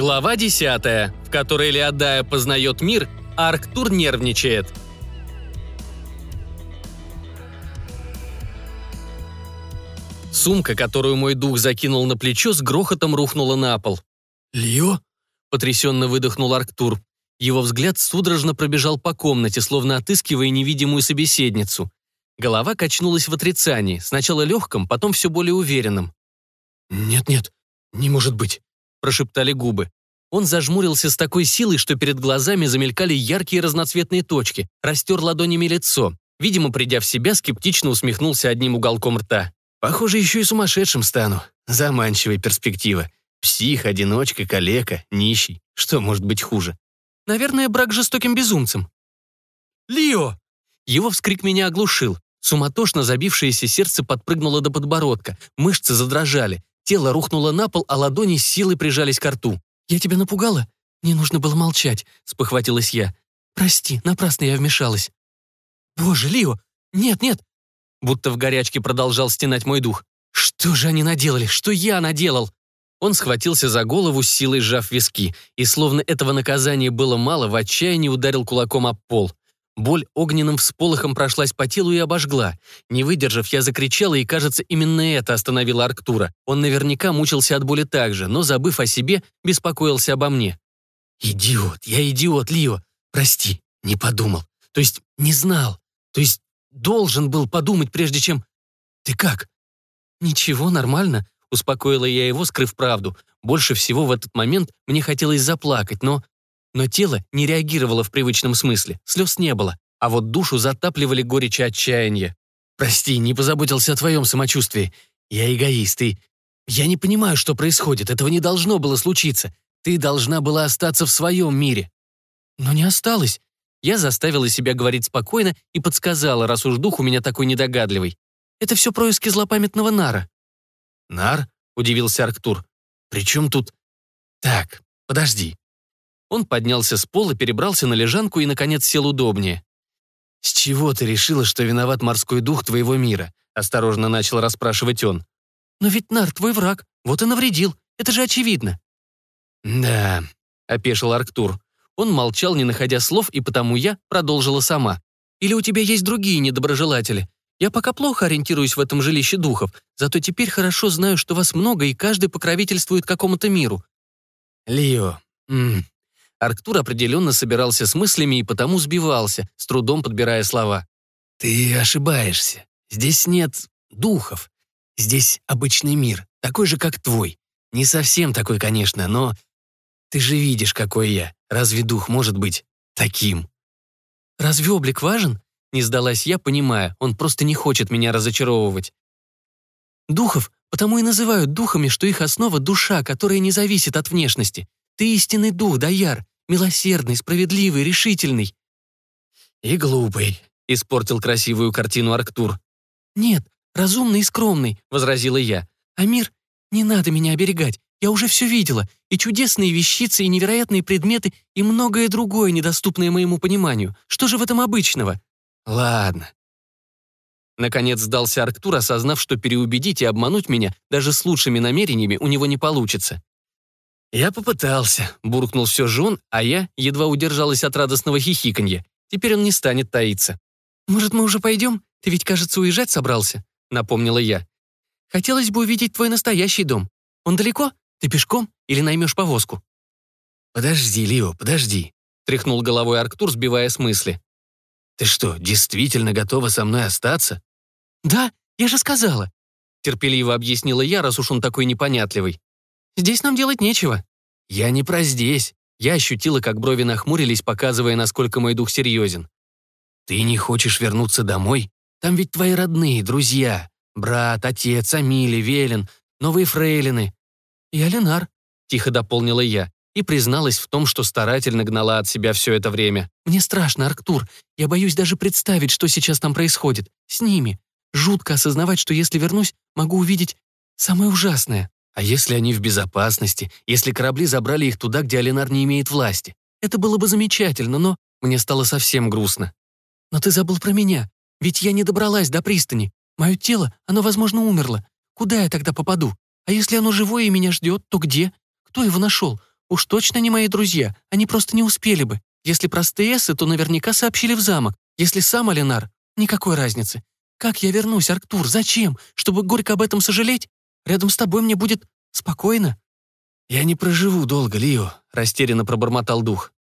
Глава 10, в которой Леодая познает мир, а Арктур нервничает. Сумка, которую мой дух закинул на плечо, с грохотом рухнула на пол. «Лио?» — потрясенно выдохнул Арктур. Его взгляд судорожно пробежал по комнате, словно отыскивая невидимую собеседницу. Голова качнулась в отрицании, сначала легком, потом все более уверенным. «Нет-нет, не может быть», — прошептали губы. Он зажмурился с такой силой, что перед глазами замелькали яркие разноцветные точки, растер ладонями лицо. Видимо, придя в себя, скептично усмехнулся одним уголком рта. «Похоже, еще и сумасшедшим стану. Заманчивая перспектива. Псих, одиночка, калека, нищий. Что может быть хуже? Наверное, брак с жестоким безумцем». «Лио!» Его вскрик меня оглушил. Суматошно забившееся сердце подпрыгнуло до подбородка, мышцы задрожали, тело рухнуло на пол, а ладони с силой прижались к рту. «Я тебя напугала? Не нужно было молчать», — спохватилась я. «Прости, напрасно я вмешалась». «Боже, Лио! Нет, нет!» Будто в горячке продолжал стенать мой дух. «Что же они наделали? Что я наделал?» Он схватился за голову, силой сжав виски, и, словно этого наказания было мало, в отчаянии ударил кулаком об пол. Боль огненным всполохом прошлась по телу и обожгла. Не выдержав, я закричала, и, кажется, именно это остановило Арктура. Он наверняка мучился от боли так же, но, забыв о себе, беспокоился обо мне. «Идиот, я идиот, Лио. Прости, не подумал. То есть не знал. То есть должен был подумать, прежде чем... Ты как?» «Ничего, нормально», — успокоила я его, скрыв правду. Больше всего в этот момент мне хотелось заплакать, но но тело не реагировало в привычном смысле, слез не было, а вот душу затапливали горечь и отчаяние. «Прости, не позаботился о твоем самочувствии. Я эгоист, и... Я не понимаю, что происходит, этого не должно было случиться. Ты должна была остаться в своем мире». «Но не осталось». Я заставила себя говорить спокойно и подсказала, раз уж дух у меня такой недогадливый. «Это все происки злопамятного Нара». «Нар?» — удивился Арктур. «При чем тут...» «Так, подожди. Он поднялся с пола, перебрался на лежанку и, наконец, сел удобнее. «С чего ты решила, что виноват морской дух твоего мира?» — осторожно начал расспрашивать он. «Но ведь Нар твой враг, вот и навредил, это же очевидно». «Да», — опешил Арктур. Он молчал, не находя слов, и потому я продолжила сама. «Или у тебя есть другие недоброжелатели? Я пока плохо ориентируюсь в этом жилище духов, зато теперь хорошо знаю, что вас много, и каждый покровительствует какому-то миру». «Лио, Арктур определенно собирался с мыслями и потому сбивался, с трудом подбирая слова. «Ты ошибаешься. Здесь нет духов. Здесь обычный мир, такой же, как твой. Не совсем такой, конечно, но... Ты же видишь, какой я. Разве дух может быть таким?» «Разве облик важен?» Не сдалась я, понимая, он просто не хочет меня разочаровывать. «Духов потому и называют духами, что их основа — душа, которая не зависит от внешности. Ты истинный дух, Даяр, милосердный, справедливый, решительный». «И глупый», — испортил красивую картину Арктур. «Нет, разумный и скромный», — возразила я. «А мир? Не надо меня оберегать, я уже все видела, и чудесные вещицы, и невероятные предметы, и многое другое, недоступное моему пониманию. Что же в этом обычного?» «Ладно». Наконец сдался Арктур, осознав, что переубедить и обмануть меня даже с лучшими намерениями у него не получится. «Я попытался», — буркнул все же он, а я едва удержалась от радостного хихиканья. Теперь он не станет таиться. «Может, мы уже пойдем? Ты ведь, кажется, уезжать собрался», — напомнила я. «Хотелось бы увидеть твой настоящий дом. Он далеко? Ты пешком или наймешь повозку?» «Подожди, Лио, подожди», — тряхнул головой Арктур, сбивая с мысли. «Ты что, действительно готова со мной остаться?» «Да, я же сказала», — терпеливо объяснила я, раз уж он такой непонятливый. Здесь нам делать нечего». «Я не про здесь». Я ощутила, как брови нахмурились, показывая, насколько мой дух серьезен. «Ты не хочешь вернуться домой? Там ведь твои родные, друзья. Брат, отец, Амили, Велен, новые фрейлины». «И Алинар», — тихо дополнила я, и призналась в том, что старательно гнала от себя все это время. «Мне страшно, Арктур. Я боюсь даже представить, что сейчас там происходит. С ними. Жутко осознавать, что если вернусь, могу увидеть самое ужасное». А если они в безопасности, если корабли забрали их туда, где Алинар не имеет власти? Это было бы замечательно, но мне стало совсем грустно. Но ты забыл про меня, ведь я не добралась до пристани. Мое тело, оно, возможно, умерло. Куда я тогда попаду? А если оно живое и меня ждет, то где? Кто его нашел? Уж точно не мои друзья, они просто не успели бы. Если простые эссы, то наверняка сообщили в замок. Если сам Алинар, никакой разницы. Как я вернусь, Арктур, зачем? Чтобы горько об этом сожалеть? Рядом с тобой мне будет спокойно». «Я не проживу долго, Лио», — растерянно пробормотал дух.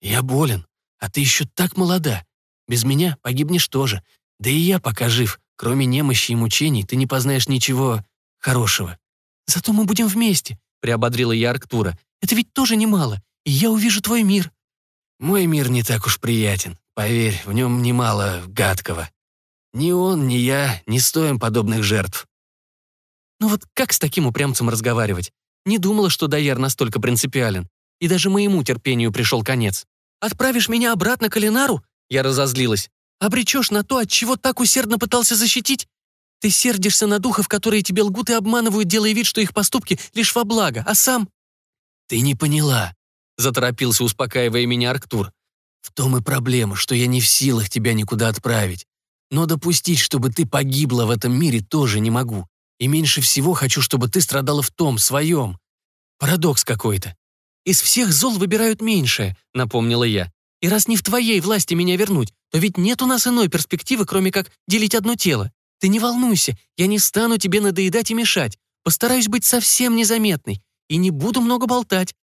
«Я болен, а ты еще так молода. Без меня погибнешь тоже. Да и я пока жив. Кроме немощи и мучений ты не познаешь ничего хорошего». «Зато мы будем вместе», — приободрила я Арктура. «Это ведь тоже немало, и я увижу твой мир». «Мой мир не так уж приятен. Поверь, в нем немало гадкого. Ни он, ни я не стоим подобных жертв». «Ну вот как с таким упрямцем разговаривать? Не думала, что Дайер настолько принципиален. И даже моему терпению пришел конец. «Отправишь меня обратно к Алинару?» Я разозлилась. «Обречешь на то, от чего так усердно пытался защитить? Ты сердишься на духов, которые тебе лгут и обманывают, делая вид, что их поступки лишь во благо, а сам...» «Ты не поняла», — заторопился, успокаивая меня Арктур. «В том и проблема, что я не в силах тебя никуда отправить. Но допустить, чтобы ты погибла в этом мире, тоже не могу. И меньше всего хочу, чтобы ты страдала в том, своем. Парадокс какой-то. Из всех зол выбирают меньшее», — напомнила я. «И раз не в твоей власти меня вернуть, то ведь нет у нас иной перспективы, кроме как делить одно тело. Ты не волнуйся, я не стану тебе надоедать и мешать. Постараюсь быть совсем незаметной и не буду много болтать».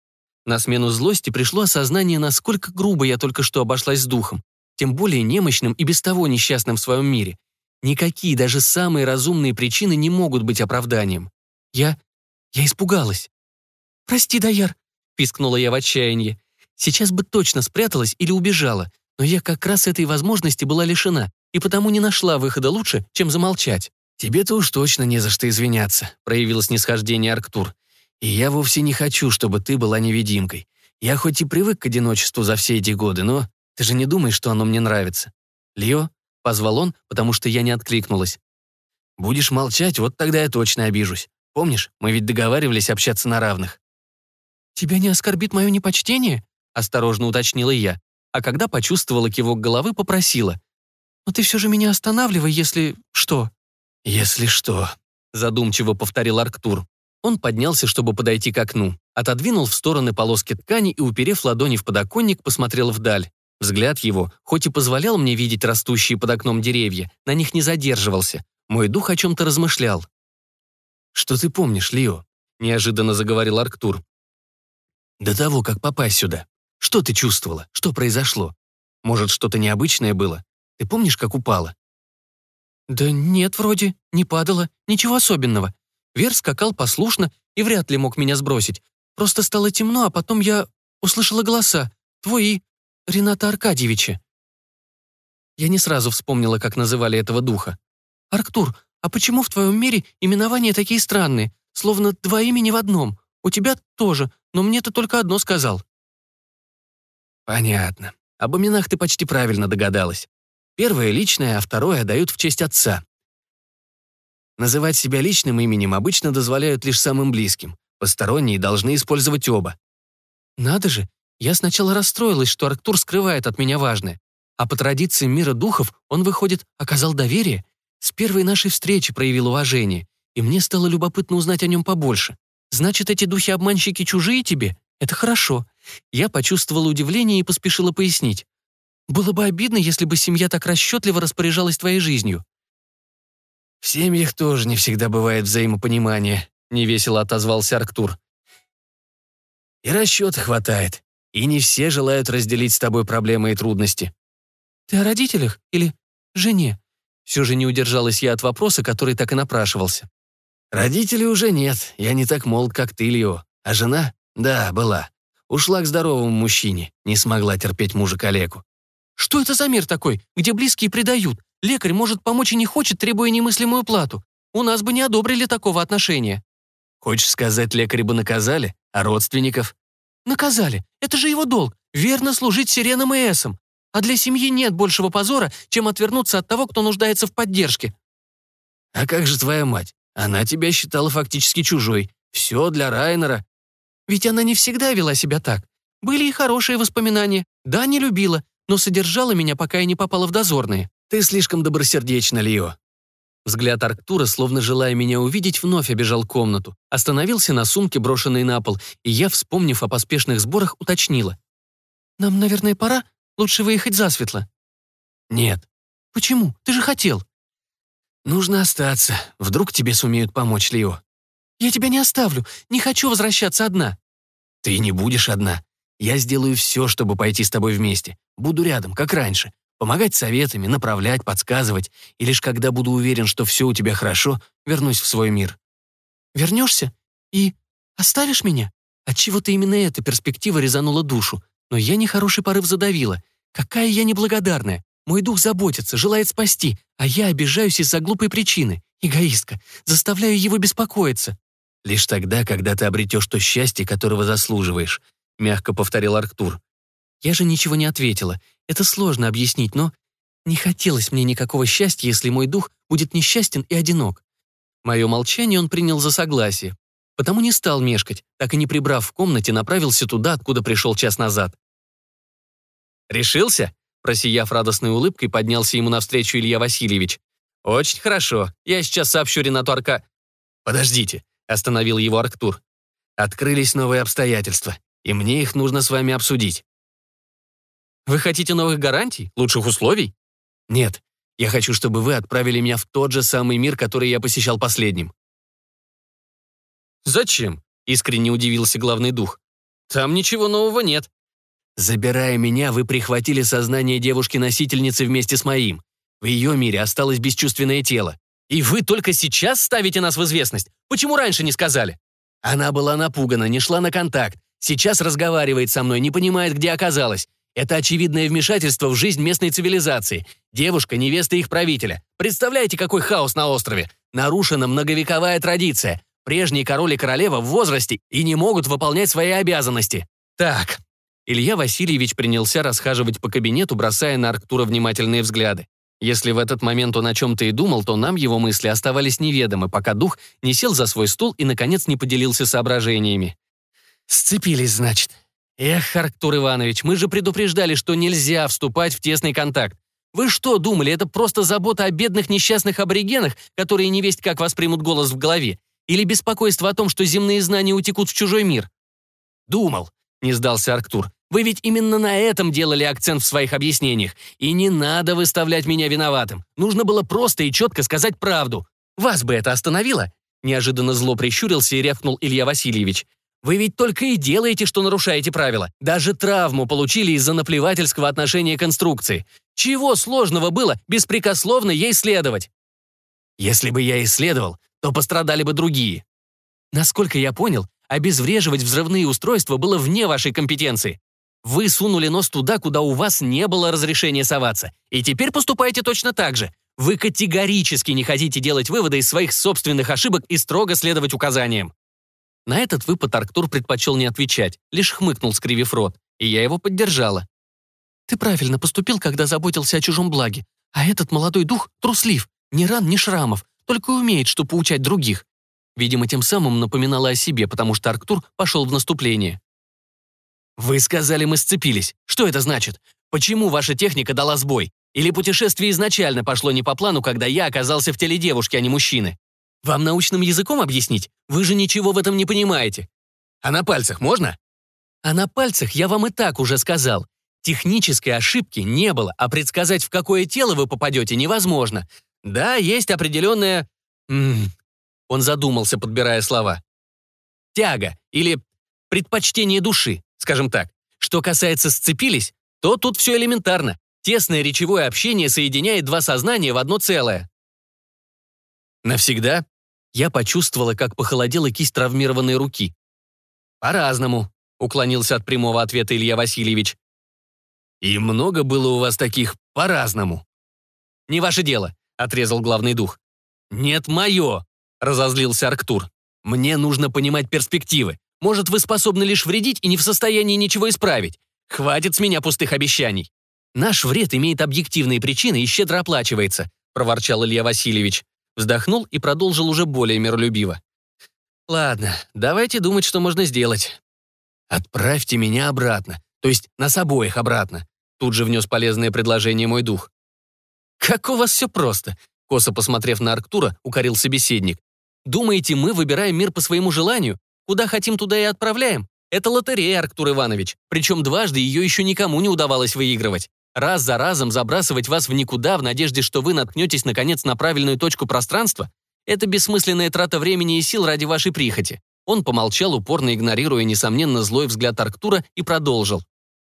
На смену злости пришло осознание, насколько грубо я только что обошлась с духом, тем более немощным и без того несчастным в своем мире. Никакие, даже самые разумные причины не могут быть оправданием. Я... я испугалась. «Прости, Даяр», — пискнула я в отчаянии. Сейчас бы точно спряталась или убежала, но я как раз этой возможности была лишена и потому не нашла выхода лучше, чем замолчать. «Тебе-то уж точно не за что извиняться», — проявил снисхождение Арктур. «И я вовсе не хочу, чтобы ты была невидимкой. Я хоть и привык к одиночеству за все эти годы, но ты же не думаешь, что оно мне нравится. Лео?» — позвал он, потому что я не откликнулась. «Будешь молчать, вот тогда я точно обижусь. Помнишь, мы ведь договаривались общаться на равных». «Тебя не оскорбит мое непочтение?» — осторожно уточнила я, а когда почувствовала кивок головы, попросила. «Но ты все же меня останавливай, если... что?» «Если что», — задумчиво повторил Арктур. Он поднялся, чтобы подойти к окну, отодвинул в стороны полоски ткани и, уперев ладони в подоконник, посмотрел вдаль. Взгляд его, хоть и позволял мне видеть растущие под окном деревья, на них не задерживался. Мой дух о чем-то размышлял. «Что ты помнишь, Лио?» — неожиданно заговорил Арктур. До того, как попасть сюда. Что ты чувствовала? Что произошло? Может, что-то необычное было? Ты помнишь, как упала?» «Да нет, вроде, не падала, ничего особенного. Вер скакал послушно и вряд ли мог меня сбросить. Просто стало темно, а потом я услышала голоса. Твои, Рената Аркадьевича». Я не сразу вспомнила, как называли этого духа. «Арктур, а почему в твоем мире именования такие странные, словно два имени в одном? У тебя тоже, но мне ты только одно сказал». «Понятно. Об именах ты почти правильно догадалась. Первое — личное, а второе дают в честь отца. Называть себя личным именем обычно дозволяют лишь самым близким. Посторонние должны использовать оба. Надо же, я сначала расстроилась, что Арктур скрывает от меня важное. А по традициям мира духов он, выходит, оказал доверие. С первой нашей встречи проявил уважение, и мне стало любопытно узнать о нем побольше. Значит, эти духи-обманщики чужие тебе? Это хорошо. Я почувствовала удивление и поспешила пояснить. Было бы обидно, если бы семья так расчетливо распоряжалась твоей жизнью. В семьях тоже не всегда бывает взаимопонимание, невесело отозвался Арктур. И расчета хватает. И не все желают разделить с тобой проблемы и трудности. Ты о родителях или жене? Все же не удержалась я от вопроса, который так и напрашивался. Родителей уже нет, я не так молод, как ты, Лио. А жена? Да, была. Ушла к здоровому мужчине, не смогла терпеть мужа-калеку. Что это за мир такой, где близкие предают? Лекарь может помочь и не хочет, требуя немыслимую плату. У нас бы не одобрили такого отношения. Хочешь сказать, лекаря бы наказали, а родственников? Наказали. Это же его долг. Верно служить сиренам и эсам. А для семьи нет большего позора, чем отвернуться от того, кто нуждается в поддержке. А как же твоя мать? Она тебя считала фактически чужой. Все для Райнера. Ведь она не всегда вела себя так. Были и хорошие воспоминания. Да, не любила, но содержала меня, пока я не попала в дозорные. Ты слишком добросердечна, Лио. Взгляд Арктура, словно желая меня увидеть, вновь обежал комнату, остановился на сумке, брошенной на пол, и я, вспомнив о поспешных сборах, уточнила. «Нам, наверное, пора? Лучше выехать засветло». «Нет». «Почему? Ты же хотел». «Нужно остаться. Вдруг тебе сумеют помочь, Лио». «Я тебя не оставлю. Не хочу возвращаться одна». «Ты не будешь одна. Я сделаю все, чтобы пойти с тобой вместе. Буду рядом, как раньше. Помогать советами, направлять, подсказывать. И лишь когда буду уверен, что все у тебя хорошо, вернусь в свой мир». «Вернешься? И оставишь меня?» Отчего-то именно эта перспектива резанула душу. Но я нехороший порыв задавила. Какая я неблагодарная. Мой дух заботится, желает спасти, а я обижаюсь из-за глупой причины. Эгоистка. Заставляю его беспокоиться. «Лишь тогда, когда ты обретешь то счастье, которого заслуживаешь», — мягко повторил Арктур. Я же ничего не ответила. Это сложно объяснить, но... Не хотелось мне никакого счастья, если мой дух будет несчастен и одинок. Мое молчание он принял за согласие. Потому не стал мешкать, так и не прибрав в комнате, направился туда, откуда пришел час назад. «Решился?» Просияв радостной улыбкой, поднялся ему навстречу Илья Васильевич. «Очень хорошо. Я сейчас сообщу Ренату Арка...» «Подождите», — остановил его Арктур. «Открылись новые обстоятельства, и мне их нужно с вами обсудить». «Вы хотите новых гарантий? Лучших условий?» «Нет. Я хочу, чтобы вы отправили меня в тот же самый мир, который я посещал последним». «Зачем?» — искренне удивился главный дух. «Там ничего нового нет. Забирая меня, вы прихватили сознание девушки-носительницы вместе с моим. В ее мире осталось бесчувственное тело. И вы только сейчас ставите нас в известность? Почему раньше не сказали? Она была напугана, не шла на контакт. Сейчас разговаривает со мной, не понимает, где оказалась. Это очевидное вмешательство в жизнь местной цивилизации. Девушка — невеста их правителя. Представляете, какой хаос на острове? Нарушена многовековая традиция. Прежние король и королева в возрасте и не могут выполнять свои обязанности. Так, Илья Васильевич принялся расхаживать по кабинету, бросая на Арктура внимательные взгляды. Если в этот момент он о чем-то и думал, то нам его мысли оставались неведомы, пока дух не сел за свой стул и, наконец, не поделился соображениями. «Сцепились, значит. Эх, Арктур Иванович, мы же предупреждали, что нельзя вступать в тесный контакт. Вы что думали, это просто забота о бедных несчастных аборигенах, которые не весть как воспримут голос в голове? Или беспокойство о том, что земные знания утекут в чужой мир? Думал, не сдался Арктур. «Вы ведь именно на этом делали акцент в своих объяснениях. И не надо выставлять меня виноватым. Нужно было просто и четко сказать правду. Вас бы это остановило?» Неожиданно зло прищурился и рявкнул Илья Васильевич. «Вы ведь только и делаете, что нарушаете правила. Даже травму получили из-за наплевательского отношения конструкции. Чего сложного было беспрекословно ей следовать?» «Если бы я исследовал, то пострадали бы другие», Насколько я понял, Обезвреживать взрывные устройства было вне вашей компетенции. Вы сунули нос туда, куда у вас не было разрешения соваться. И теперь поступаете точно так же. Вы категорически не хотите делать выводы из своих собственных ошибок и строго следовать указаниям. На этот выпад Арктур предпочел не отвечать, лишь хмыкнул, скривив рот, и я его поддержала. «Ты правильно поступил, когда заботился о чужом благе. А этот молодой дух труслив, ни ран, ни шрамов, только умеет, что поучать других. Видимо, тем самым напоминала о себе, потому что Арктур пошел в наступление. «Вы сказали, мы сцепились. Что это значит? Почему ваша техника дала сбой? Или путешествие изначально пошло не по плану, когда я оказался в теле девушки, а не мужчины? Вам научным языком объяснить? Вы же ничего в этом не понимаете. А на пальцах можно? А на пальцах я вам и так уже сказал. Технической ошибки не было, а предсказать, в какое тело вы попадете, невозможно. Да, есть определенная... М -м, он задумался, подбирая слова. «Тяга» или «предпочтение души», скажем так. Что касается «сцепились», то тут все элементарно. Тесное речевое общение соединяет два сознания в одно целое. Навсегда? Я почувствовала, как похолодела кисть травмированной руки. «По-разному», — уклонился от прямого ответа Илья Васильевич. «И много было у вас таких по-разному?» «Не ваше дело», — отрезал главный дух. «Нет, мое», разозлился Арктур. «Мне нужно понимать перспективы. Может, вы способны лишь вредить и не в состоянии ничего исправить. Хватит с меня пустых обещаний. Наш вред имеет объективные причины и щедро оплачивается», проворчал Илья Васильевич. Вздохнул и продолжил уже более миролюбиво. «Ладно, давайте думать, что можно сделать. Отправьте меня обратно, то есть нас обоих обратно», тут же внес полезное предложение мой дух. «Как у вас все просто. Косо посмотрев на Арктура, укорил собеседник. «Думаете, мы выбираем мир по своему желанию? Куда хотим, туда и отправляем? Это лотерея, Арктур Иванович. Причем дважды ее еще никому не удавалось выигрывать. Раз за разом забрасывать вас в никуда в надежде, что вы наткнетесь наконец на правильную точку пространства — это бессмысленная трата времени и сил ради вашей прихоти. Он помолчал, упорно игнорируя, несомненно, злой взгляд Арктура, и продолжил.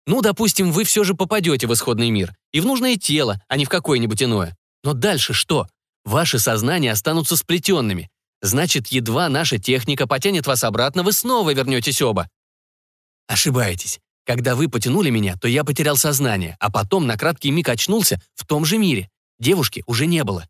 «Ну, допустим, вы все же попадете в исходный мир. И в нужное тело, а не в какое-нибудь иное. Но дальше что? Ваши сознания останутся сплетенными. Значит, едва наша техника потянет вас обратно, вы снова вернетесь оба. Ошибаетесь. Когда вы потянули меня, то я потерял сознание, а потом на краткий миг очнулся в том же мире. Девушки уже не было.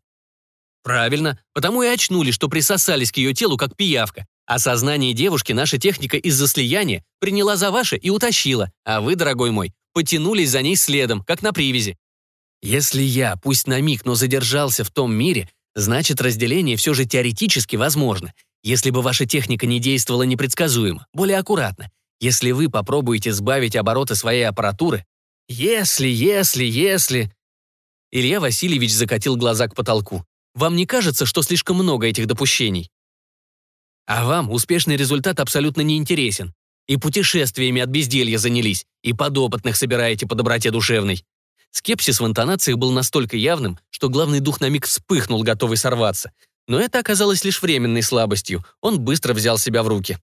Правильно, потому и очнули, что присосались к ее телу, как пиявка. А сознание девушки наша техника из-за слияния приняла за ваше и утащила, а вы, дорогой мой, потянулись за ней следом, как на привязи. Если я, пусть на миг, но задержался в том мире, значит, разделение все же теоретически возможно. Если бы ваша техника не действовала непредсказуемо, более аккуратно, если вы попробуете сбавить обороты своей аппаратуры, если, если, если... Илья Васильевич закатил глаза к потолку. Вам не кажется, что слишком много этих допущений? А вам успешный результат абсолютно не интересен. И путешествиями от безделья занялись, и подопытных собираете по доброте душевной. Скепсис в интонациях был настолько явным, что главный дух на миг вспыхнул, готовый сорваться. Но это оказалось лишь временной слабостью. Он быстро взял себя в руки.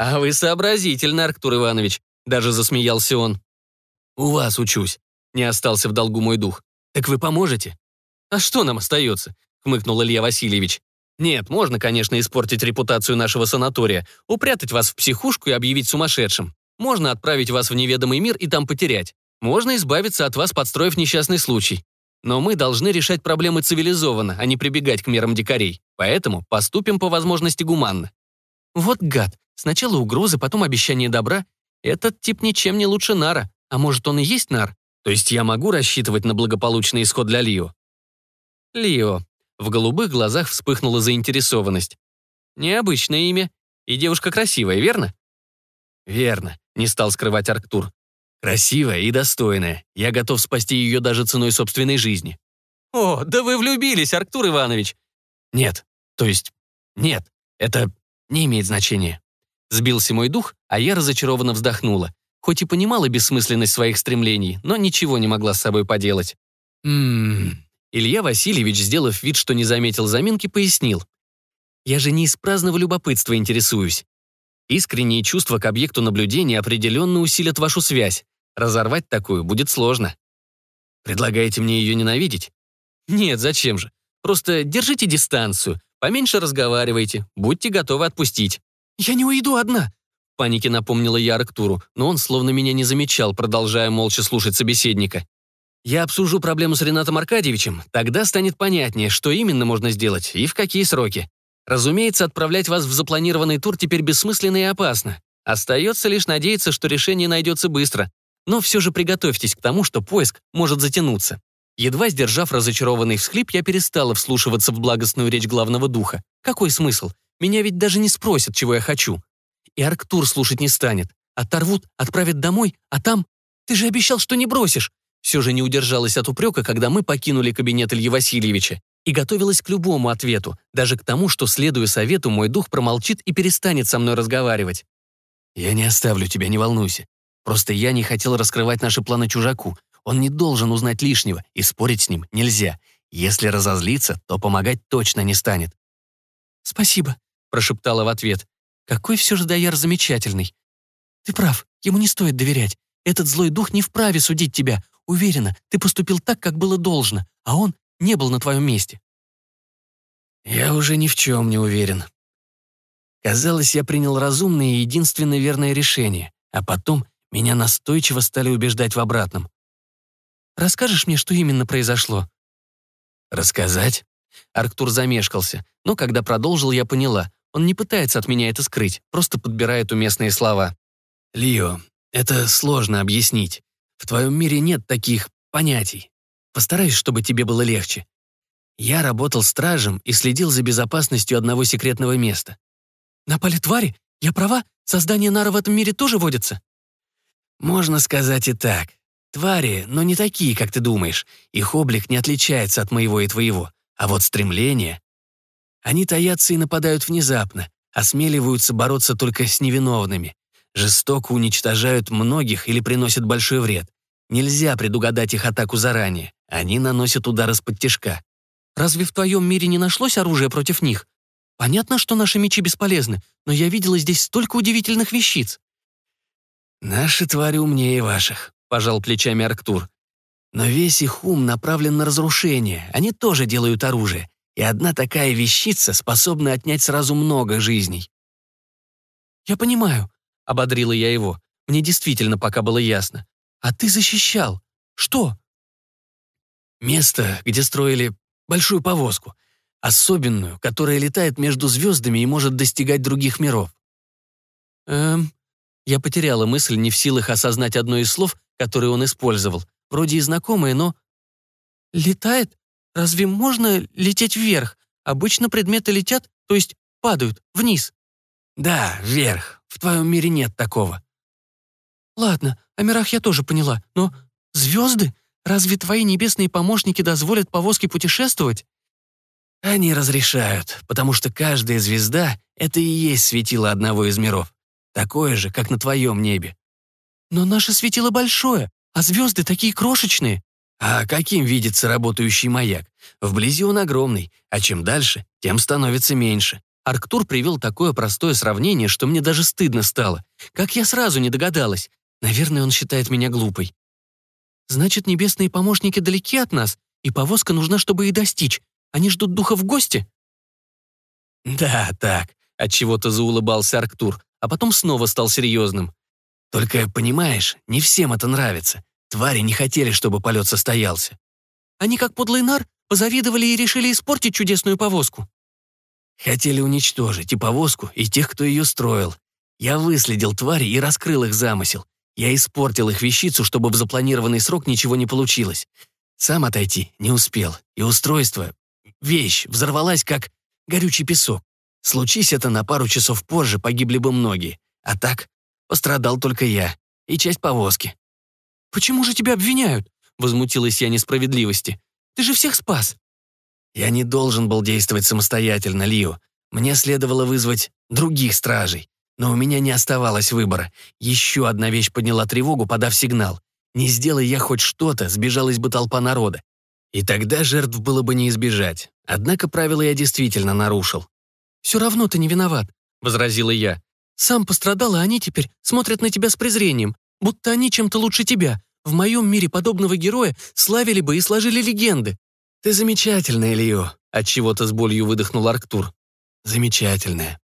«А вы сообразительный, Арктур Иванович», — даже засмеялся он. «У вас учусь», — не остался в долгу мой дух. «Так вы поможете?» «А что нам остается?» — хмыкнул Илья Васильевич. «Нет, можно, конечно, испортить репутацию нашего санатория, упрятать вас в психушку и объявить сумасшедшим. Можно отправить вас в неведомый мир и там потерять. Можно избавиться от вас, подстроив несчастный случай. Но мы должны решать проблемы цивилизованно, а не прибегать к мерам дикарей. Поэтому поступим по возможности гуманно. Вот гад. Сначала угрозы, потом обещание добра. Этот тип ничем не лучше Нара. А может, он и есть Нар? То есть я могу рассчитывать на благополучный исход для Лио? Лио. В голубых глазах вспыхнула заинтересованность. Необычное имя. И девушка красивая, верно? Верно, не стал скрывать Арктур. Красивая и достойная. Я готов спасти ее даже ценой собственной жизни. О, да вы влюбились, Арктур Иванович. Нет, то есть, нет, это не имеет значения. Сбился мой дух, а я разочарованно вздохнула. Хоть и понимала бессмысленность своих стремлений, но ничего не могла с собой поделать. Ммм... Илья Васильевич, сделав вид, что не заметил заминки, пояснил. «Я же не из праздного любопытства интересуюсь. Искренние чувства к объекту наблюдения определенно усилят вашу связь. Разорвать такую будет сложно. Предлагаете мне ее ненавидеть? Нет, зачем же? Просто держите дистанцию, поменьше разговаривайте, будьте готовы отпустить. Я не уйду одна, в панике напомнила я Арктуру, но он словно меня не замечал, продолжая молча слушать собеседника. Я обсужу проблему с Ренатом Аркадьевичем, тогда станет понятнее, что именно можно сделать и в какие сроки. Разумеется, отправлять вас в запланированный тур теперь бессмысленно и опасно. Остается лишь надеяться, что решение найдется быстро. Но все же приготовьтесь к тому, что поиск может затянуться. Едва сдержав разочарованный всхлип, я перестала вслушиваться в благостную речь главного духа. Какой смысл? Меня ведь даже не спросят, чего я хочу. И Арктур слушать не станет. Оторвут, отправят домой, а там... Ты же обещал, что не бросишь. Все же не удержалась от упрека, когда мы покинули кабинет Ильи Васильевича и готовилась к любому ответу, даже к тому, что, следуя совету, мой дух промолчит и перестанет со мной разговаривать. «Я не оставлю тебя, не волнуйся. Просто я не хотел раскрывать наши планы чужаку. Он не должен узнать лишнего, и спорить с ним нельзя. Если разозлится, то помогать точно не станет». «Спасибо», — прошептала в ответ. «Какой все же Даяр замечательный. Ты прав, ему не стоит доверять. Этот злой дух не вправе судить тебя. Уверена, ты поступил так, как было должно, а он не был на твоем месте». «Я уже ни в чем не уверен». Казалось, я принял разумное и единственно верное решение, а потом меня настойчиво стали убеждать в обратном. «Расскажешь мне, что именно произошло?» «Рассказать?» Арктур замешкался, но когда продолжил, я поняла. Он не пытается от меня это скрыть, просто подбирает уместные слова. «Лио, это сложно объяснить. В твоем мире нет таких понятий. Постараюсь, чтобы тебе было легче. Я работал стражем и следил за безопасностью одного секретного места. Напали твари? Я права? Создание нара в этом мире тоже водится? Можно сказать и так. Твари, но не такие, как ты думаешь. Их облик не отличается от моего и твоего. А вот стремления... Они таятся и нападают внезапно, осмеливаются бороться только с невиновными. Жестоко уничтожают многих или приносят большой вред. Нельзя предугадать их атаку заранее. Они наносят удар из-под тяжка. Разве в твоем мире не нашлось оружия против них? Понятно, что наши мечи бесполезны, но я видела здесь столько удивительных вещиц. Наши твари умнее ваших, пожал плечами Арктур. Но весь их ум направлен на разрушение, они тоже делают оружие, и одна такая вещица способна отнять сразу много жизней. «Я понимаю», — ободрила я его. Мне действительно пока было ясно. «А ты защищал. Что?» «Место, где строили большую повозку, особенную, которая летает между звездами и может достигать других миров». «Эм...» Я потеряла мысль, не в силах осознать одно из слов, которое он использовал. Вроде и знакомое, но... Летает? Разве можно лететь вверх? Обычно предметы летят, то есть падают, вниз. Да, вверх. В твоем мире нет такого. Ладно, о мирах я тоже поняла, но звезды? Разве твои небесные помощники дозволят повозке путешествовать? Они разрешают, потому что каждая звезда — это и есть светило одного из миров. Такое же, как на твоем небе. Но наше светило большое, а звезды такие крошечные. А каким видится работающий маяк? Вблизи он огромный, а чем дальше, тем становится меньше. Арктур привел такое простое сравнение, что мне даже стыдно стало. Как я сразу не догадалась. Наверное, он считает меня глупой. Значит, небесные помощники далеки от нас, и повозка нужна, чтобы их достичь. Они ждут духа в гости? Да, так. Отчего-то заулыбался Арктур, а потом снова стал серьезным. Только, понимаешь, не всем это нравится. Твари не хотели, чтобы полет состоялся. Они, как подлый нар, позавидовали и решили испортить чудесную повозку. Хотели уничтожить и повозку, и тех, кто ее строил. Я выследил твари и раскрыл их замысел. Я испортил их вещицу, чтобы в запланированный срок ничего не получилось. Сам отойти не успел, и устройство, вещь, взорвалась, как горючий песок. Случись это на пару часов позже, погибли бы многие. А так, Пострадал только я и часть повозки. «Почему же тебя обвиняют?» — возмутилась я несправедливости. «Ты же всех спас!» «Я не должен был действовать самостоятельно, Лио. Мне следовало вызвать других стражей. Но у меня не оставалось выбора. Еще одна вещь подняла тревогу, подав сигнал. Не сделай я хоть что-то, сбежалась бы толпа народа. И тогда жертв было бы не избежать. Однако правила я действительно нарушил. «Все равно ты не виноват», — возразила я. Сам пострадал, а они теперь смотрят на тебя с презрением, будто они чем-то лучше тебя. В моем мире подобного героя славили бы и сложили легенды». «Ты замечательная, Лио», — отчего-то с болью выдохнул Арктур. «Замечательная».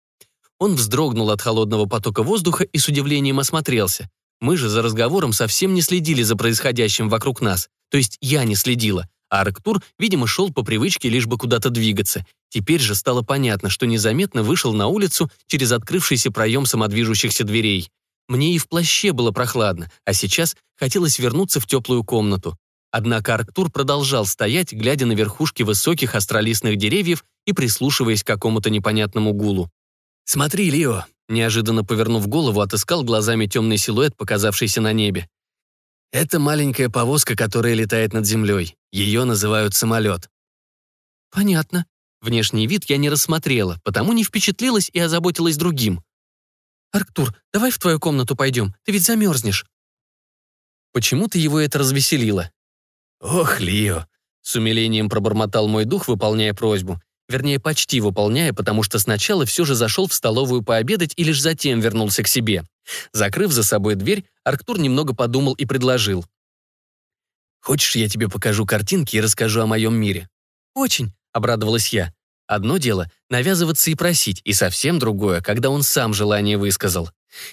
Он вздрогнул от холодного потока воздуха и с удивлением осмотрелся. Мы же за разговором совсем не следили за происходящим вокруг нас. То есть я не следила. А Арктур, видимо, шел по привычке лишь бы куда-то двигаться. Теперь же стало понятно, что незаметно вышел на улицу через открывшийся проем самодвижущихся дверей. Мне и в плаще было прохладно, а сейчас хотелось вернуться в теплую комнату. Однако Арктур продолжал стоять, глядя на верхушки высоких астролистных деревьев и прислушиваясь к какому-то непонятному гулу. «Смотри, Лио!» Неожиданно повернув голову, отыскал глазами темный силуэт, показавшийся на небе. Это маленькая повозка, которая летает над землей. Ее называют самолет. Понятно. Внешний вид я не рассмотрела, потому не впечатлилась и озаботилась другим. «Арктур, давай в твою комнату пойдем, ты ведь замерзнешь». Почему-то его это развеселило. «Ох, Лио!» — с умилением пробормотал мой дух, выполняя просьбу. Вернее, почти выполняя, потому что сначала все же зашел в столовую пообедать и лишь затем вернулся к себе. Закрыв за собой дверь, Арктур немного подумал и предложил. «Хочешь, я тебе покажу картинки и расскажу о моем мире?» «Очень», — обрадовалась я. Одно дело — навязываться и просить, и совсем другое, когда он сам желание высказал.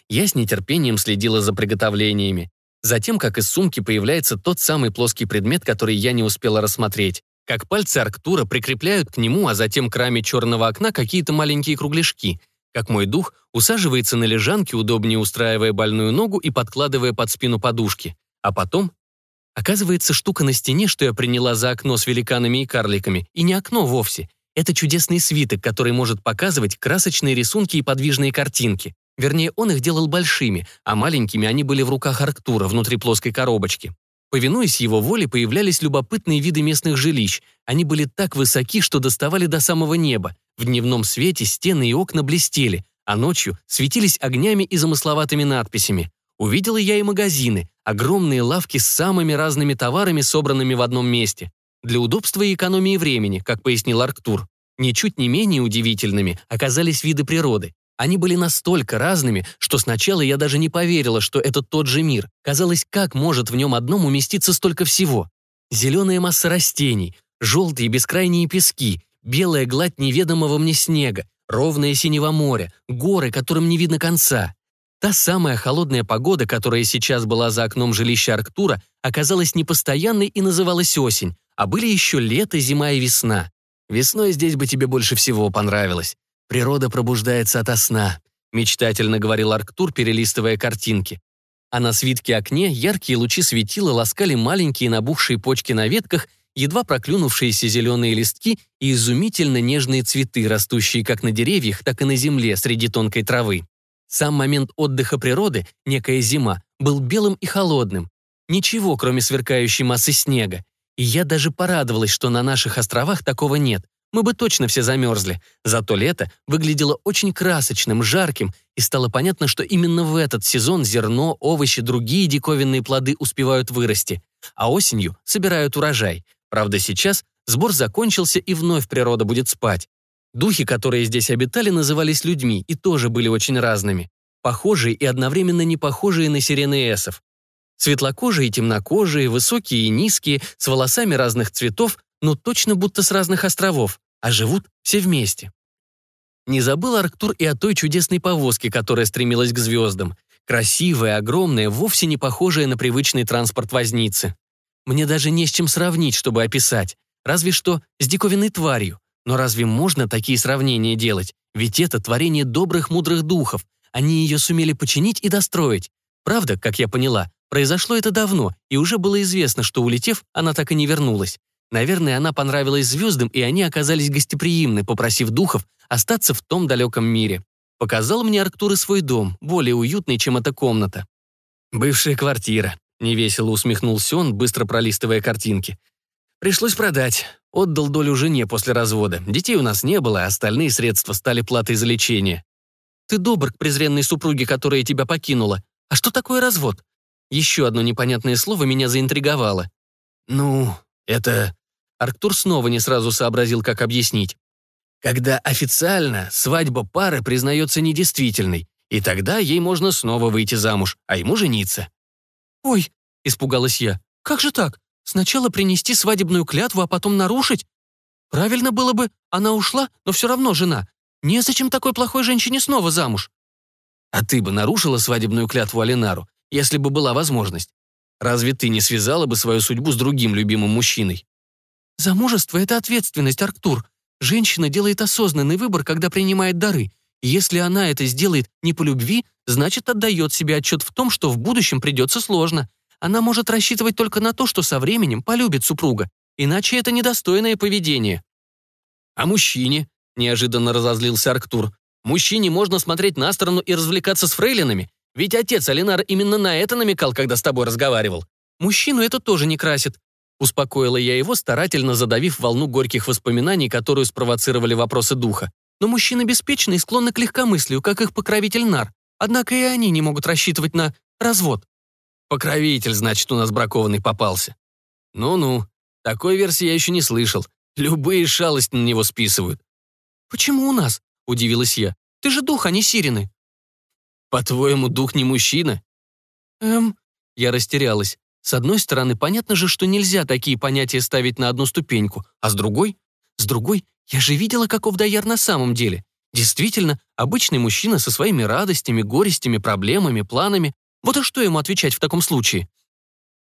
Я с нетерпением следила за приготовлениями. Затем, как из сумки появляется тот самый плоский предмет, который я не успела рассмотреть. Как пальцы Арктура прикрепляют к нему, а затем к раме черного окна какие-то маленькие кругляшки — как мой дух усаживается на лежанке, удобнее устраивая больную ногу и подкладывая под спину подушки. А потом... Оказывается, штука на стене, что я приняла за окно с великанами и карликами, и не окно вовсе. Это чудесный свиток, который может показывать красочные рисунки и подвижные картинки. Вернее, он их делал большими, а маленькими они были в руках Арктура внутри плоской коробочки. Повинуясь его воле, появлялись любопытные виды местных жилищ. Они были так высоки, что доставали до самого неба. В дневном свете стены и окна блестели, а ночью светились огнями и замысловатыми надписями. Увидела я и магазины, огромные лавки с самыми разными товарами, собранными в одном месте. Для удобства и экономии времени, как пояснил Арктур. Ничуть не менее удивительными оказались виды природы. Они были настолько разными, что сначала я даже не поверила, что это тот же мир. Казалось, как может в нем одном уместиться столько всего? Зеленая масса растений, желтые бескрайние пески, белая гладь неведомого мне снега, ровное синего моря, горы, которым не видно конца. Та самая холодная погода, которая сейчас была за окном жилища Арктура, оказалась непостоянной и называлась осень, а были еще лето, зима и весна. Весной здесь бы тебе больше всего понравилось. Природа пробуждается ото сна», — мечтательно говорил Арктур, перелистывая картинки. А на свитке окне яркие лучи светила ласкали маленькие набухшие почки на ветках, едва проклюнувшиеся зеленые листки и изумительно нежные цветы, растущие как на деревьях, так и на земле среди тонкой травы. Сам момент отдыха природы, некая зима, был белым и холодным. Ничего, кроме сверкающей массы снега. И я даже порадовалась, что на наших островах такого нет. Мы бы точно все замерзли. Зато лето выглядело очень красочным, жарким, и стало понятно, что именно в этот сезон зерно, овощи, другие диковинные плоды успевают вырасти. А осенью собирают урожай. Правда, сейчас сбор закончился, и вновь природа будет спать. Духи, которые здесь обитали, назывались людьми и тоже были очень разными. Похожие и одновременно не похожие на сирены эсов. Светлокожие и темнокожие, высокие и низкие, с волосами разных цветов, но точно будто с разных островов, а живут все вместе. Не забыл Арктур и о той чудесной повозке, которая стремилась к звездам. Красивая, огромная, вовсе не похожая на привычный транспорт возницы. Мне даже не с чем сравнить, чтобы описать. Разве что с диковинной тварью. Но разве можно такие сравнения делать? Ведь это творение добрых мудрых духов. Они ее сумели починить и достроить. Правда, как я поняла, произошло это давно, и уже было известно, что, улетев, она так и не вернулась. Наверное, она понравилась звездам, и они оказались гостеприимны, попросив духов остаться в том далеком мире. Показал мне Арктуры свой дом, более уютный, чем эта комната. «Бывшая квартира», — невесело усмехнулся он, быстро пролистывая картинки. «Пришлось продать. Отдал долю жене после развода. Детей у нас не было, а остальные средства стали платой за лечение. Ты добр к презренной супруге, которая тебя покинула. А что такое развод? Еще одно непонятное слово меня заинтриговало. Ну, это... Арктур снова не сразу сообразил, как объяснить. Когда официально свадьба пары признается недействительной, и тогда ей можно снова выйти замуж, а ему жениться. «Ой», — испугалась я, — «как же так? Сначала принести свадебную клятву, а потом нарушить? Правильно было бы, она ушла, но все равно жена. Незачем такой плохой женщине снова замуж. А ты бы нарушила свадебную клятву Алинару, если бы была возможность. Разве ты не связала бы свою судьбу с другим любимым мужчиной? Замужество — это ответственность, Арктур. Женщина делает осознанный выбор, когда принимает дары. И если она это сделает не по любви, значит, отдает себе отчет в том, что в будущем придется сложно. Она может рассчитывать только на то, что со временем полюбит супруга, иначе это недостойное поведение. А мужчине, неожиданно разозлился Арктур, мужчине можно смотреть на сторону и развлекаться с фрейлинами, ведь отец Алинар именно на это намекал, когда с тобой разговаривал. Мужчину это тоже не красит. Успокоила я его, старательно задавив волну горьких воспоминаний, которую спровоцировали вопросы духа. Но мужчины беспечны и склонны к легкомыслию, как их покровитель Нар. Однако и они не могут рассчитывать на развод. Покровитель, значит, у нас бракованный попался. Ну-ну, такой версии я еще не слышал. Любые шалости на него списывают. «Почему у нас?» — удивилась я. «Ты же дух, а не сирены». «По-твоему, дух не мужчина?» «Эм...» Я растерялась. С одной стороны, понятно же, что нельзя такие понятия ставить на одну ступеньку, а с другой? С другой, я же видела, каков Даяр на самом деле. Действительно, обычный мужчина со своими радостями, горестями, проблемами, планами. Вот и что ему отвечать в таком случае?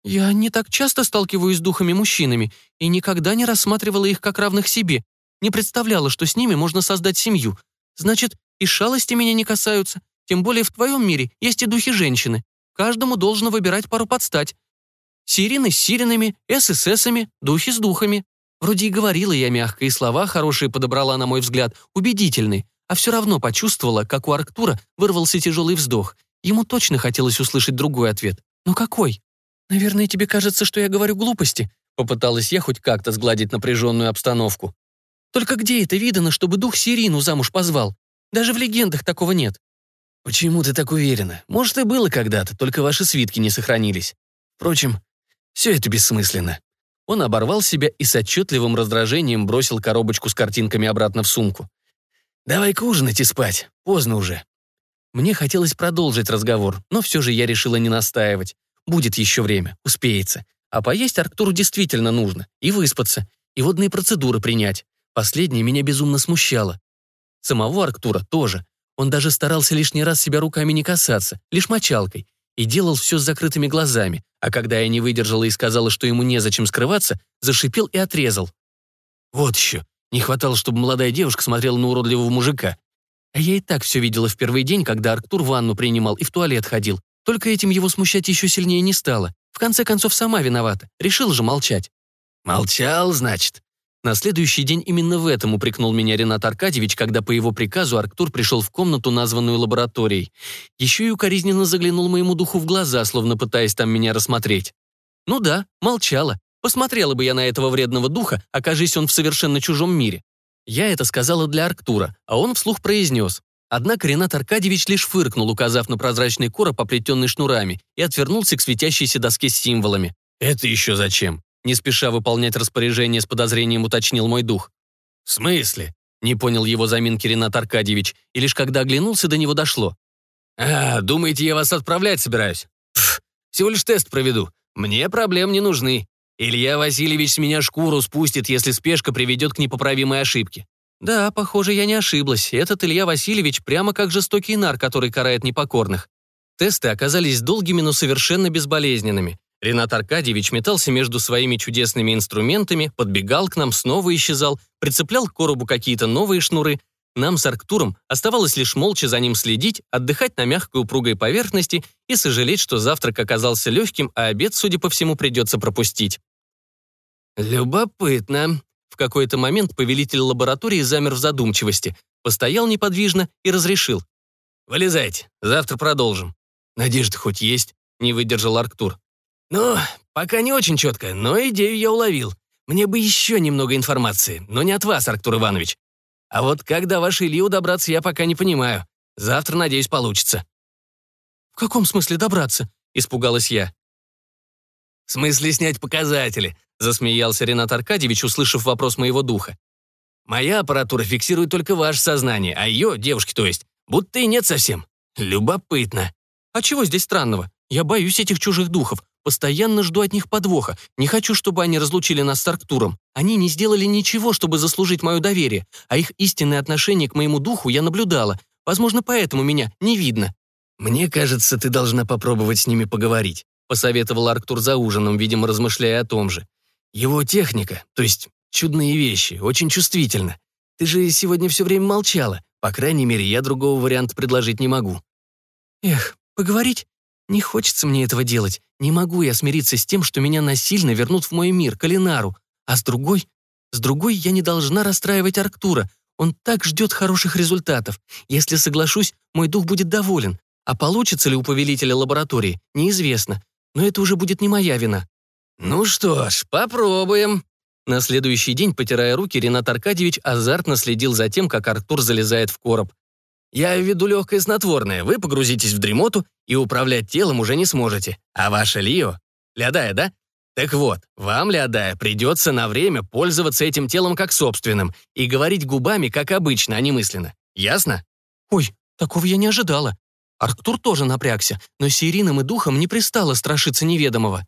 Я не так часто сталкиваюсь с духами-мужчинами и никогда не рассматривала их как равных себе, не представляла, что с ними можно создать семью. Значит, и шалости меня не касаются. Тем более в твоем мире есть и духи женщины. Каждому должно выбирать пару подстать. Сирены с сиренами, эс духи с духами. Вроде и говорила я мягко, и слова хорошие подобрала, на мой взгляд, убедительные, а все равно почувствовала, как у Арктура вырвался тяжелый вздох. Ему точно хотелось услышать другой ответ. Но какой? «Наверное, тебе кажется, что я говорю глупости», попыталась я хоть как-то сгладить напряженную обстановку. «Только где это видано, чтобы дух Сирину замуж позвал? Даже в легендах такого нет». «Почему ты так уверена? Может, и было когда-то, только ваши свитки не сохранились. Впрочем, все это бессмысленно». Он оборвал себя и с отчетливым раздражением бросил коробочку с картинками обратно в сумку. «Давай-ка ужинать и спать. Поздно уже». Мне хотелось продолжить разговор, но все же я решила не настаивать. Будет еще время, успеется. А поесть Арктуру действительно нужно. И выспаться, и водные процедуры принять. Последнее меня безумно смущало. Самого Арктура тоже. Он даже старался лишний раз себя руками не касаться, лишь мочалкой. И делал все с закрытыми глазами. А когда я не выдержала и сказала, что ему незачем скрываться, зашипел и отрезал. Вот еще. Не хватало, чтобы молодая девушка смотрела на уродливого мужика. А я и так все видела в первый день, когда Арктур ванну принимал и в туалет ходил. Только этим его смущать еще сильнее не стало. В конце концов, сама виновата. Решила же молчать. «Молчал, значит?» На следующий день именно в этом упрекнул меня Ренат Аркадьевич, когда по его приказу Арктур пришел в комнату, названную лабораторией. Еще и укоризненно заглянул моему духу в глаза, словно пытаясь там меня рассмотреть. Ну да, молчала. Посмотрела бы я на этого вредного духа, окажись он в совершенно чужом мире. Я это сказала для Арктура, а он вслух произнес. Однако Ренат Аркадьевич лишь фыркнул, указав на прозрачный короб, оплетенный шнурами, и отвернулся к светящейся доске с символами. «Это еще зачем?» Не спеша выполнять распоряжение с подозрением уточнил мой дух. «В смысле?» Не понял его заминки Ренат Аркадьевич, и лишь когда оглянулся, до него дошло. «А, думаете, я вас отправлять собираюсь? Пф, всего лишь тест проведу. Мне проблем не нужны. Илья Васильевич с меня шкуру спустит, если спешка приведет к непоправимой ошибке. Да, похоже, я не ошиблась. Этот Илья Васильевич прямо как жестокий нар, который карает непокорных. Тесты оказались долгими, но совершенно безболезненными. Ренат Аркадьевич метался между своими чудесными инструментами, подбегал к нам, снова исчезал, прицеплял к коробу какие-то новые шнуры. Нам с Арктуром оставалось лишь молча за ним следить, отдыхать на мягкой упругой поверхности и сожалеть, что завтрак оказался легким, а обед, судя по всему, придется пропустить. Любопытно. В какой-то момент повелитель лаборатории замер в задумчивости, постоял неподвижно и разрешил. «Вылезайте, завтра продолжим». «Надежда хоть есть?» — не выдержал Арктур. «Ну, пока не очень четко, но идею я уловил. Мне бы еще немного информации, но не от вас, Арктур Иванович. А вот как до вашей Илью добраться, я пока не понимаю. Завтра, надеюсь, получится». «В каком смысле добраться?» — испугалась я. «В смысле снять показатели?» — засмеялся Ренат Аркадьевич, услышав вопрос моего духа. «Моя аппаратура фиксирует только ваше сознание, а ее, девушки то есть, будто и нет совсем. Любопытно». «А чего здесь странного? Я боюсь этих чужих духов. Постоянно жду от них подвоха. Не хочу, чтобы они разлучили нас с Арктуром. Они не сделали ничего, чтобы заслужить мое доверие, а их истинное отношение к моему духу я наблюдала. Возможно, поэтому меня не видно». «Мне кажется, ты должна попробовать с ними поговорить», посоветовал Арктур за ужином, видимо, размышляя о том же. «Его техника, то есть чудные вещи, очень чувствительна. Ты же сегодня все время молчала. По крайней мере, я другого варианта предложить не могу». «Эх, поговорить? Не хочется мне этого делать. Не могу я смириться с тем, что меня насильно вернут в мой мир, Калинару. А с другой... С другой я не должна расстраивать Арктура. Он так ждет хороших результатов. Если соглашусь, мой дух будет доволен. А получится ли у повелителя лаборатории, неизвестно. Но это уже будет не моя вина. Ну что ж, попробуем. На следующий день, потирая руки, Ренат Аркадьевич азартно следил за тем, как Артур залезает в короб. Я введу легкое снотворное, вы погрузитесь в дремоту и управлять телом уже не сможете. А ваша Лио... Лядая, да? Так вот, вам, Лядая, придется на время пользоваться этим телом как собственным и говорить губами, как обычно, а не мысленно. Ясно? Ой, такого я не ожидала. Арктур тоже напрягся, но Сирином и духом не пристало страшиться неведомого.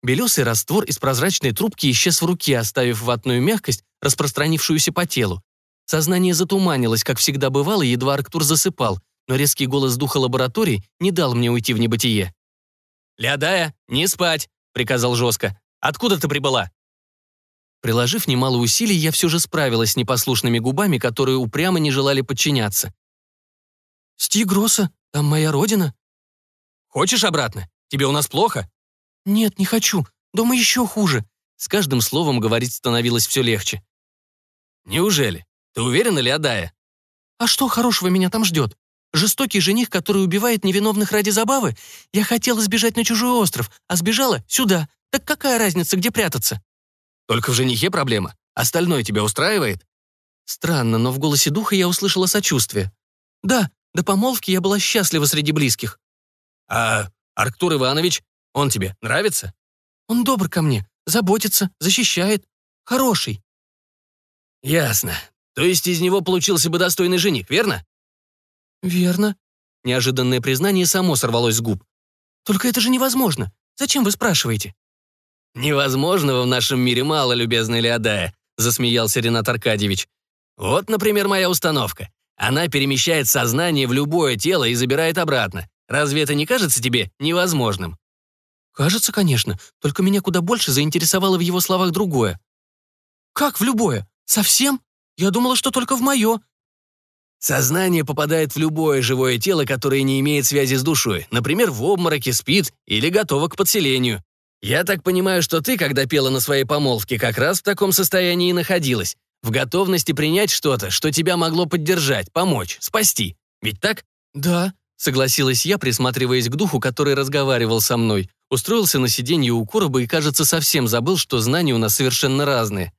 Белесый раствор из прозрачной трубки исчез в руке, оставив ватную мягкость, распространившуюся по телу. Сознание затуманилось, как всегда бывало, едва Арктур засыпал, но резкий голос духа лаборатории не дал мне уйти в небытие. «Лядая, не спать!» — приказал жестко. «Откуда ты прибыла?» Приложив немало усилий, я все же справилась с непослушными губами, которые упрямо не желали подчиняться. «Стигроса, там моя родина». «Хочешь обратно? Тебе у нас плохо?» «Нет, не хочу. Дома еще хуже». С каждым словом говорить становилось все легче. «Неужели? Ты уверена, Леодая?» «А что хорошего меня там ждет?» Жестокий жених, который убивает невиновных ради забавы? Я хотела сбежать на чужой остров, а сбежала сюда. Так какая разница, где прятаться?» «Только в женихе проблема. Остальное тебя устраивает?» Странно, но в голосе духа я услышала сочувствие. «Да, до помолвки я была счастлива среди близких». «А Арктур Иванович, он тебе нравится?» «Он добр ко мне, заботится, защищает. Хороший». «Ясно. То есть из него получился бы достойный жених, верно?» «Верно». Неожиданное признание само сорвалось с губ. «Только это же невозможно. Зачем вы спрашиваете?» «Невозможного в нашем мире мало, любезный Леодая», засмеялся Ренат Аркадьевич. «Вот, например, моя установка. Она перемещает сознание в любое тело и забирает обратно. Разве это не кажется тебе невозможным?» «Кажется, конечно, только меня куда больше заинтересовало в его словах другое». «Как в любое? Совсем? Я думала, что только в мое. Сознание попадает в любое живое тело, которое не имеет связи с душой, например, в обмороке, спит или готово к подселению. Я так понимаю, что ты, когда пела на своей помолвке, как раз в таком состоянии и находилась, в готовности принять что-то, что тебя могло поддержать, помочь, спасти. Ведь так? Да, согласилась я, присматриваясь к духу, который разговаривал со мной. Устроился на сиденье у короба и, кажется, совсем забыл, что знания у нас совершенно разные.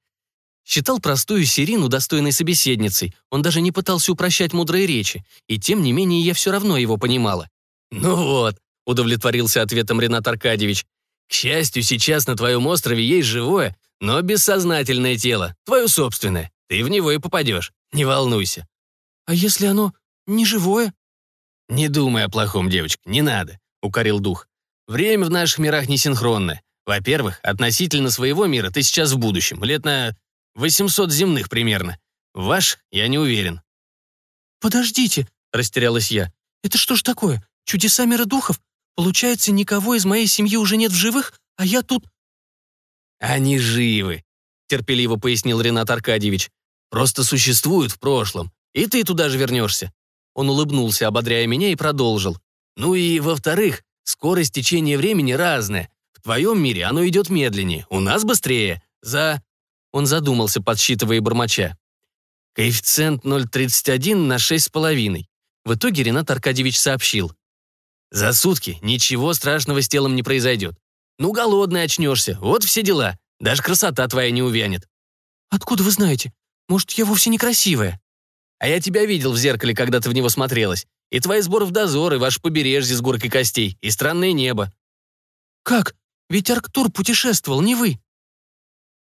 Считал простую Сирину достойной собеседницей, он даже не пытался упрощать мудрые речи, и тем не менее я все равно его понимала. «Ну вот», — удовлетворился ответом Ренат Аркадьевич, «к счастью, сейчас на твоем острове есть живое, но бессознательное тело, твое собственное. Ты в него и попадешь, не волнуйся». «А если оно не живое?» «Не думай о плохом, девочка, не надо», — укорил дух. «Время в наших мирах не синхронное. Во-первых, относительно своего мира ты сейчас в будущем, лет на 800 земных примерно. Ваш, я не уверен». «Подождите», — растерялась я. «Это что ж такое? Чудеса мира духов? Получается, никого из моей семьи уже нет в живых, а я тут...» «Они живы», — терпеливо пояснил Ренат Аркадьевич. «Просто существуют в прошлом, и ты туда же вернешься». Он улыбнулся, ободряя меня, и продолжил. «Ну и, во-вторых, скорость течения времени разная. В твоем мире оно идет медленнее, у нас быстрее. За он задумался, подсчитывая бормоча. Коэффициент 0,31 на 6,5. В итоге Ренат Аркадьевич сообщил. «За сутки ничего страшного с телом не произойдет. Ну, голодный очнешься, вот все дела. Даже красота твоя не увянет». «Откуда вы знаете? Может, я вовсе некрасивая?» «А я тебя видел в зеркале, когда ты в него смотрелась. И твои сборы в дозор, и ваше побережье с горкой костей, и странное небо». «Как? Ведь Арктур путешествовал, не вы».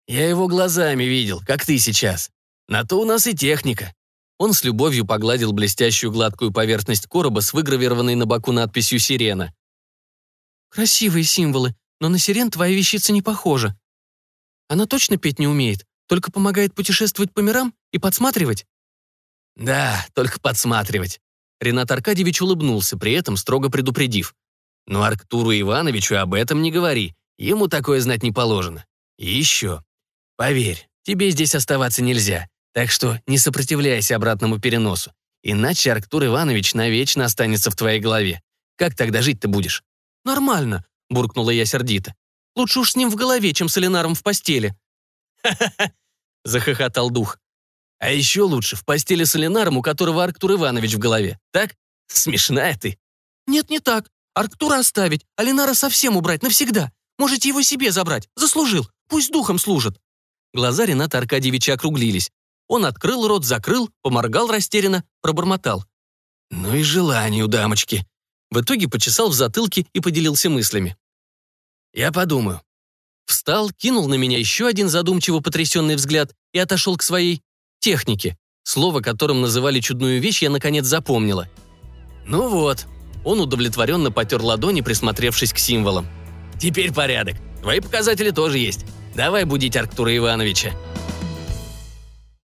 Я его глазами видел, как ты сейчас. На то у нас и техника». Он с любовью погладил блестящую гладкую поверхность короба с выгравированной на боку надписью «Сирена». «Красивые символы, но на сирен твоя вещица не похожа. Она точно петь не умеет, только помогает путешествовать по мирам и подсматривать?» «Да, только подсматривать». Ренат Аркадьевич улыбнулся, при этом строго предупредив. «Но Арктуру Ивановичу об этом не говори, ему такое знать не положено. И еще. Поверь, тебе здесь оставаться нельзя, так что не сопротивляйся обратному переносу, иначе Арктур Иванович навечно останется в твоей голове. Как тогда жить-то будешь?» «Нормально», — буркнула я сердито. «Лучше уж с ним в голове, чем с Эленаром в постели». «Ха-ха-ха», — захохотал дух. «А еще лучше в постели с Эленаром, у которого Арктур Иванович в голове. Так? Смешная ты». «Нет, не так. Арктура оставить, а Ленара совсем убрать навсегда. Можете его себе забрать. Заслужил. Пусть духом служит». Глаза Рената Аркадьевича округлились. Он открыл рот, закрыл, поморгал растерянно, пробормотал. «Ну и желание у дамочки». В итоге почесал в затылке и поделился мыслями. «Я подумаю». Встал, кинул на меня еще один задумчиво потрясенный взгляд и отошел к своей технике. Слово, которым называли чудную вещь, я наконец запомнила. «Ну вот». Он удовлетворенно потер ладони, присмотревшись к символам. «Теперь порядок. Твои показатели тоже есть. Давай будить Арктура Ивановича».